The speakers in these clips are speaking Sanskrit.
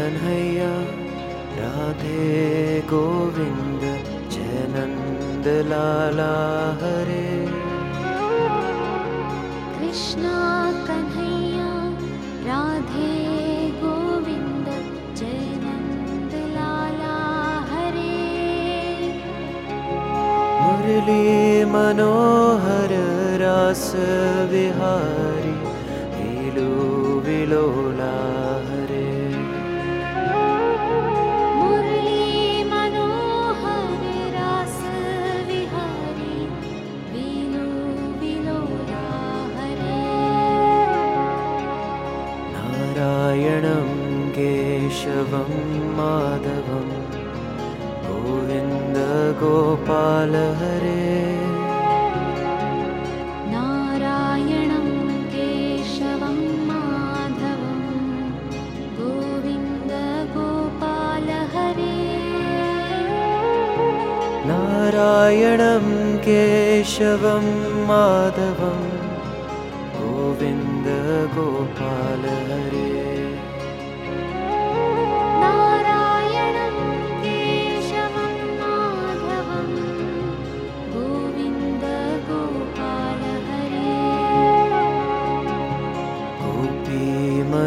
कन्हैया राधे गोविन्द जयनन्द लाला हरे। कृष्णा कन्हैया राधे गोविन्द जय नन्दलाला हरे। मुरली मनोहर रास विहारी लीलु विलोला केशवं माधवं। गोविन्द गोपाल हरे। नारायणं केशवं माधवं। गोविन्द गोपाल हरे। नारायणं केशवं माधवं। गोविन्द गोपाल हरे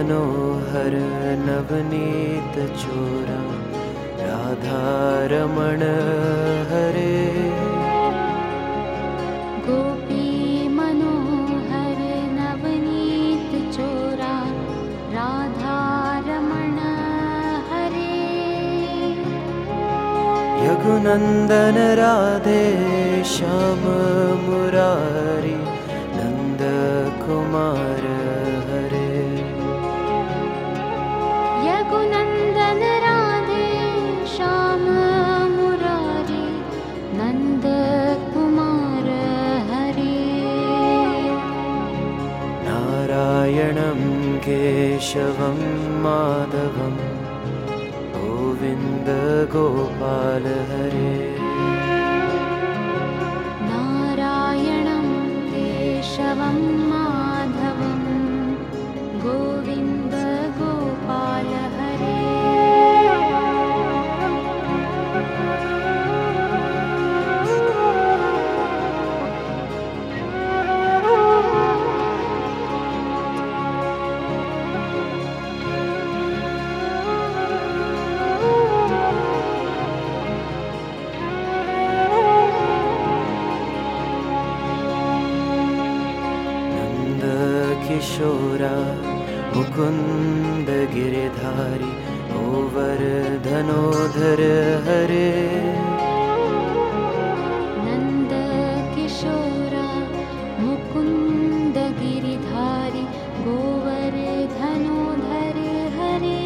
मनोहर नवनीत चोरा राधारमण हरे। गोपी मनोहर नवनीत चोरा राधारमण हरे। यघुनन्दन राधे श्याम मुरारी नन्दकुमार केशवं माधवं गोविन्द गोपाल हरे। नारायणं केशवं मुकुन्द गिरिधारी गोवर्धनोधर हरे। नन्दकिशोरा मुकुन्द गिरिधारि गोवर्धनोधर हरे।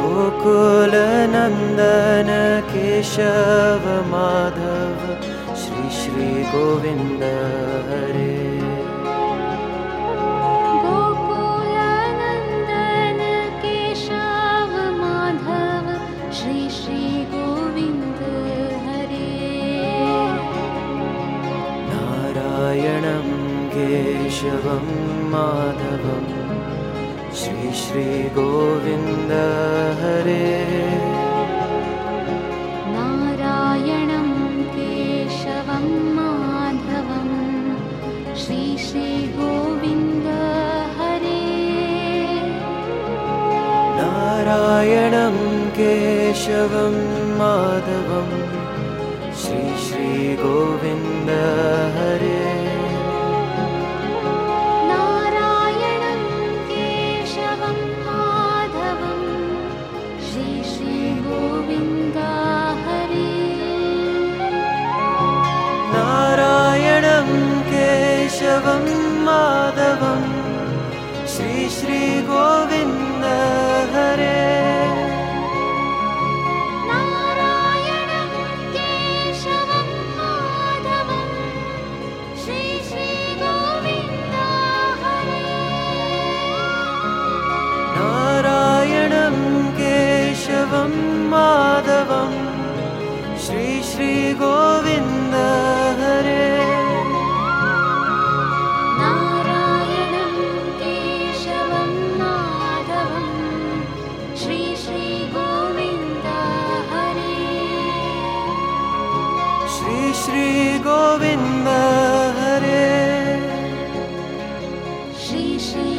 गोकुलनन्दन केशव माधव श्री श्री गोविन्द हरे केशवं माधवं श्री गोविन्द हरे। नारायणं केशवं माधवं श्री श्री गोविन्द हरे। नारायणं केशवं माधवं श्री श्री गोविन्द हरे श्री श्री गोविन्द हरे नारायणं केशवं माधवं श्री हरे नारायणं केशवं माधवं श्री श्री गोविन्द श्रीगोविन्दरे श्री श्री